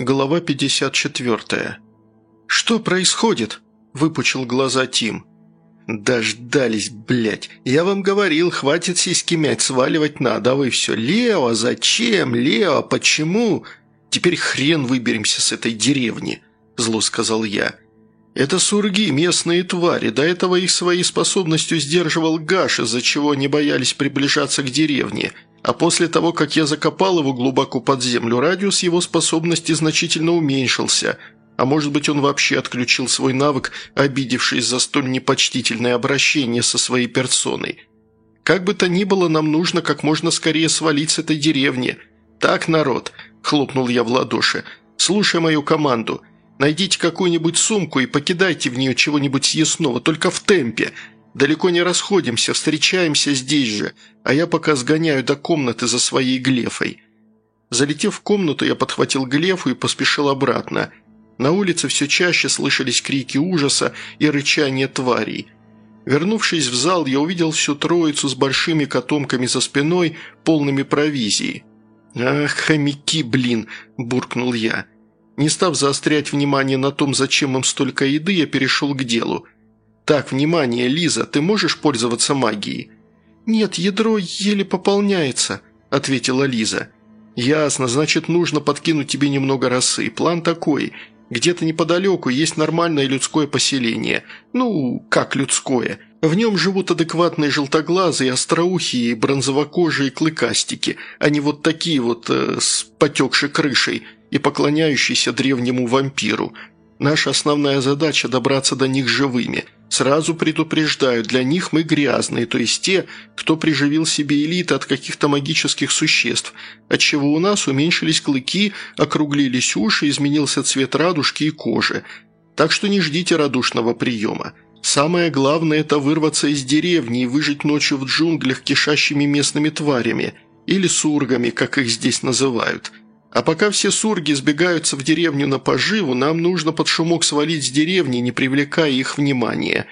Глава 54. «Что происходит?» – выпучил глаза Тим. «Дождались, блядь. Я вам говорил, хватит сиськи мять, сваливать надо, а вы все. Лео, зачем? Лео, почему? Теперь хрен выберемся с этой деревни», – зло сказал я. «Это сурги, местные твари. До этого их своей способностью сдерживал Гаш, из-за чего они боялись приближаться к деревне. А после того, как я закопал его глубоко под землю, радиус его способности значительно уменьшился. А может быть, он вообще отключил свой навык, обидевшись за столь непочтительное обращение со своей персоной. Как бы то ни было, нам нужно как можно скорее свалить с этой деревни. Так, народ, хлопнул я в ладоши, слушай мою команду. Найдите какую-нибудь сумку и покидайте в нее чего-нибудь съестного, только в темпе. Далеко не расходимся, встречаемся здесь же, а я пока сгоняю до комнаты за своей глефой». Залетев в комнату, я подхватил глефу и поспешил обратно. На улице все чаще слышались крики ужаса и рычание тварей. Вернувшись в зал, я увидел всю троицу с большими котомками за спиной, полными провизии. «Ах, хомяки, блин!» – буркнул я. Не став заострять внимание на том, зачем им столько еды, я перешел к делу – «Так, внимание, Лиза, ты можешь пользоваться магией?» «Нет, ядро еле пополняется», – ответила Лиза. «Ясно, значит, нужно подкинуть тебе немного росы. План такой. Где-то неподалеку есть нормальное людское поселение. Ну, как людское. В нем живут адекватные желтоглазые, остроухие, бронзовокожие клыкастики, а не вот такие вот э, с потекшей крышей и поклоняющиеся древнему вампиру. Наша основная задача – добраться до них живыми – Сразу предупреждаю, для них мы грязные, то есть те, кто приживил себе элиты от каких-то магических существ, отчего у нас уменьшились клыки, округлились уши, изменился цвет радужки и кожи. Так что не ждите радушного приема. Самое главное – это вырваться из деревни и выжить ночью в джунглях кишащими местными тварями, или сургами, как их здесь называют – а пока все сурги сбегаются в деревню на поживу, нам нужно под шумок свалить с деревни, не привлекая их внимания.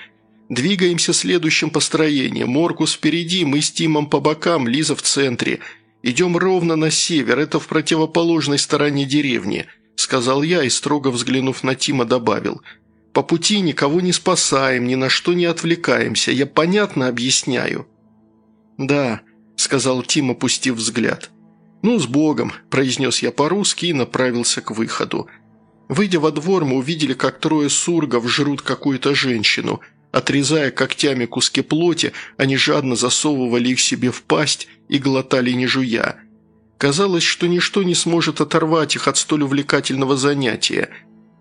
Двигаемся следующим построением. Моркус впереди, мы с Тимом по бокам, Лиза в центре. Идем ровно на север, это в противоположной стороне деревни», – сказал я и, строго взглянув на Тима, добавил. «По пути никого не спасаем, ни на что не отвлекаемся. Я понятно объясняю?» «Да», – сказал Тим, опустив взгляд. «Ну, с Богом», – произнес я по-русски и направился к выходу. Выйдя во двор, мы увидели, как трое сургов жрут какую-то женщину. Отрезая когтями куски плоти, они жадно засовывали их себе в пасть и глотали не жуя. Казалось, что ничто не сможет оторвать их от столь увлекательного занятия.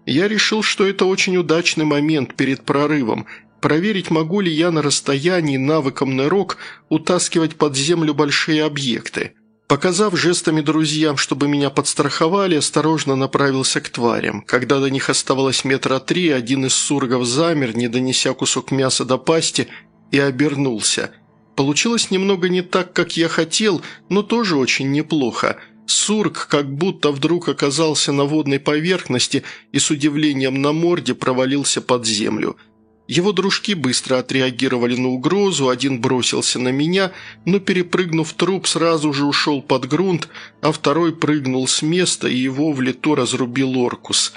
Я решил, что это очень удачный момент перед прорывом – проверить, могу ли я на расстоянии навыком нырок утаскивать под землю большие объекты. Показав жестами друзьям, чтобы меня подстраховали, осторожно направился к тварям. Когда до них оставалось метра три, один из сургов замер, не донеся кусок мяса до пасти, и обернулся. Получилось немного не так, как я хотел, но тоже очень неплохо. Сург как будто вдруг оказался на водной поверхности и с удивлением на морде провалился под землю – его дружки быстро отреагировали на угрозу, один бросился на меня, но, перепрыгнув труп, сразу же ушел под грунт, а второй прыгнул с места, и его в лето разрубил Оркус.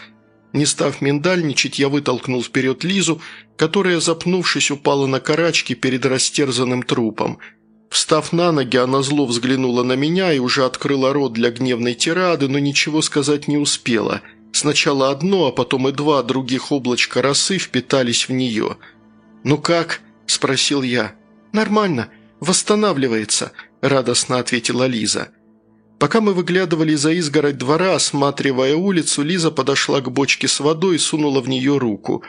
Не став миндальничать, я вытолкнул вперед Лизу, которая, запнувшись, упала на карачки перед растерзанным трупом. Встав на ноги, она зло взглянула на меня и уже открыла рот для гневной тирады, но ничего сказать не успела – Сначала одно, а потом и два других облачка росы впитались в нее. «Ну как?» – спросил я. «Нормально. Восстанавливается», – радостно ответила Лиза. Пока мы выглядывали за изгородь двора, осматривая улицу, Лиза подошла к бочке с водой и сунула в нее руку.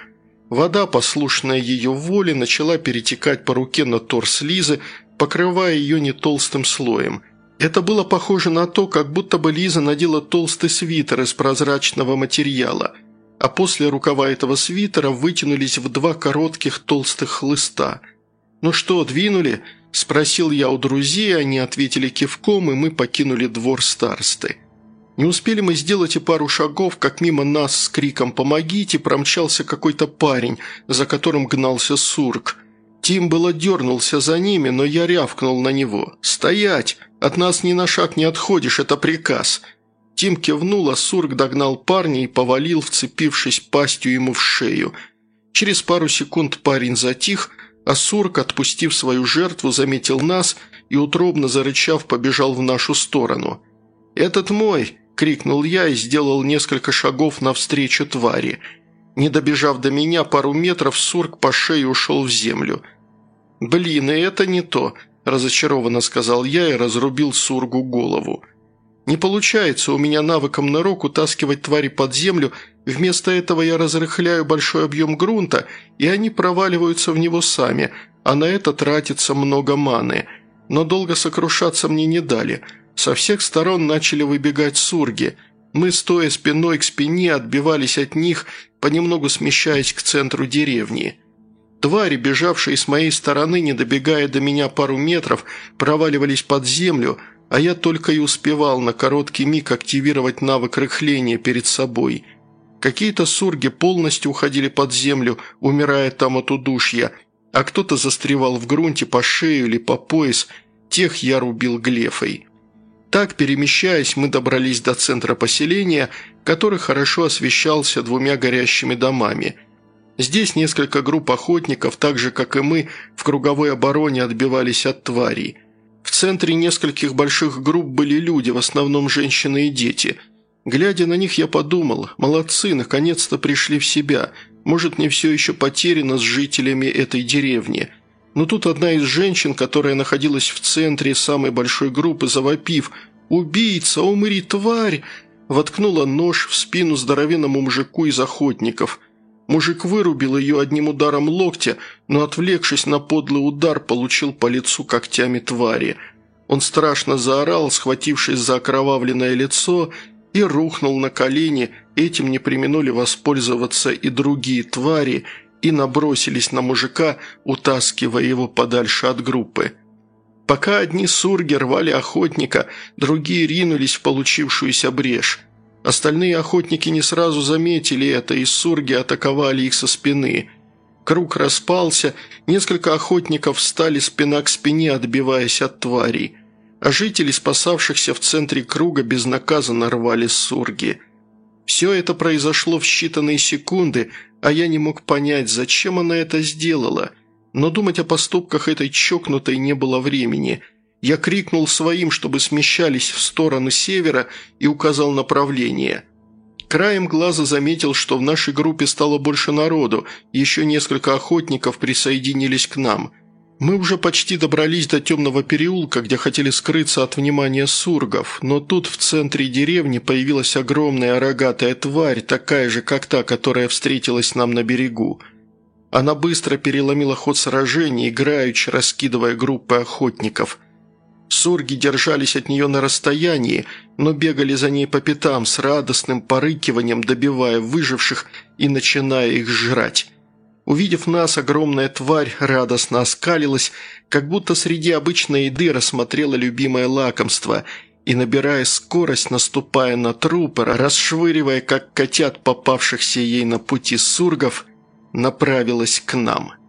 Вода, послушная ее воле, начала перетекать по руке на торс Лизы, покрывая ее не толстым слоем – это было похоже на то, как будто бы Лиза надела толстый свитер из прозрачного материала, а после рукава этого свитера вытянулись в два коротких толстых хлыста. «Ну что, двинули?» – спросил я у друзей, они ответили кивком, и мы покинули двор старсты. Не успели мы сделать и пару шагов, как мимо нас с криком «Помогите!» промчался какой-то парень, за которым гнался сурк. Тим было дернулся за ними, но я рявкнул на него. «Стоять! От нас ни на шаг не отходишь, это приказ!» Тим кивнул, а Сург догнал парня и повалил, вцепившись пастью ему в шею. Через пару секунд парень затих, а Сург, отпустив свою жертву, заметил нас и, утробно зарычав, побежал в нашу сторону. «Этот мой!» – крикнул я и сделал несколько шагов навстречу твари. Не добежав до меня пару метров, Сург по шее ушел в землю. «Блин, и это не то!» – разочарованно сказал я и разрубил Сургу голову. Не получается у меня навыком нырок утаскивать твари под землю, вместо этого я разрыхляю большой объем грунта, и они проваливаются в него сами, а на это тратится много маны. Но долго сокрушаться мне не дали. Со всех сторон начали выбегать сурги. Мы, стоя спиной к спине, отбивались от них, понемногу смещаясь к центру деревни. Твари, бежавшие с моей стороны, не добегая до меня пару метров, проваливались под землю – а я только и успевал на короткий миг активировать навык рыхления перед собой. Какие-то сурги полностью уходили под землю, умирая там от удушья, а кто-то застревал в грунте по шею или по пояс, тех я рубил глефой. Так, перемещаясь, мы добрались до центра поселения, который хорошо освещался двумя горящими домами. Здесь несколько групп охотников, так же, как и мы, в круговой обороне отбивались от тварей – в центре нескольких больших групп были люди, в основном женщины и дети. Глядя на них, я подумал, молодцы, наконец-то пришли в себя. Может, не все еще потеряно с жителями этой деревни. Но тут одна из женщин, которая находилась в центре самой большой группы, завопив «Убийца! Умри, тварь!» воткнула нож в спину здоровенному мужику из охотников – Мужик вырубил ее одним ударом локтя, но, отвлекшись на подлый удар, получил по лицу когтями твари. Он страшно заорал, схватившись за окровавленное лицо, и рухнул на колени, этим не применули воспользоваться и другие твари, и набросились на мужика, утаскивая его подальше от группы. Пока одни сурги рвали охотника, другие ринулись в получившуюся брешь – Остальные охотники не сразу заметили это, и сурги атаковали их со спины. Круг распался, несколько охотников встали спина к спине, отбиваясь от тварей. А жители, спасавшихся в центре круга, безнаказанно рвали сурги. Все это произошло в считанные секунды, а я не мог понять, зачем она это сделала. Но думать о поступках этой чокнутой не было времени – я крикнул своим, чтобы смещались в сторону севера и указал направление. Краем глаза заметил, что в нашей группе стало больше народу, еще несколько охотников присоединились к нам. Мы уже почти добрались до темного переулка, где хотели скрыться от внимания сургов, но тут в центре деревни появилась огромная рогатая тварь, такая же, как та, которая встретилась нам на берегу. Она быстро переломила ход сражения, играючи, раскидывая группы охотников – Сурги держались от нее на расстоянии, но бегали за ней по пятам с радостным порыкиванием, добивая выживших и начиная их жрать. Увидев нас, огромная тварь радостно оскалилась, как будто среди обычной еды рассмотрела любимое лакомство и, набирая скорость, наступая на трупы, расшвыривая, как котят попавшихся ей на пути сургов, направилась к нам».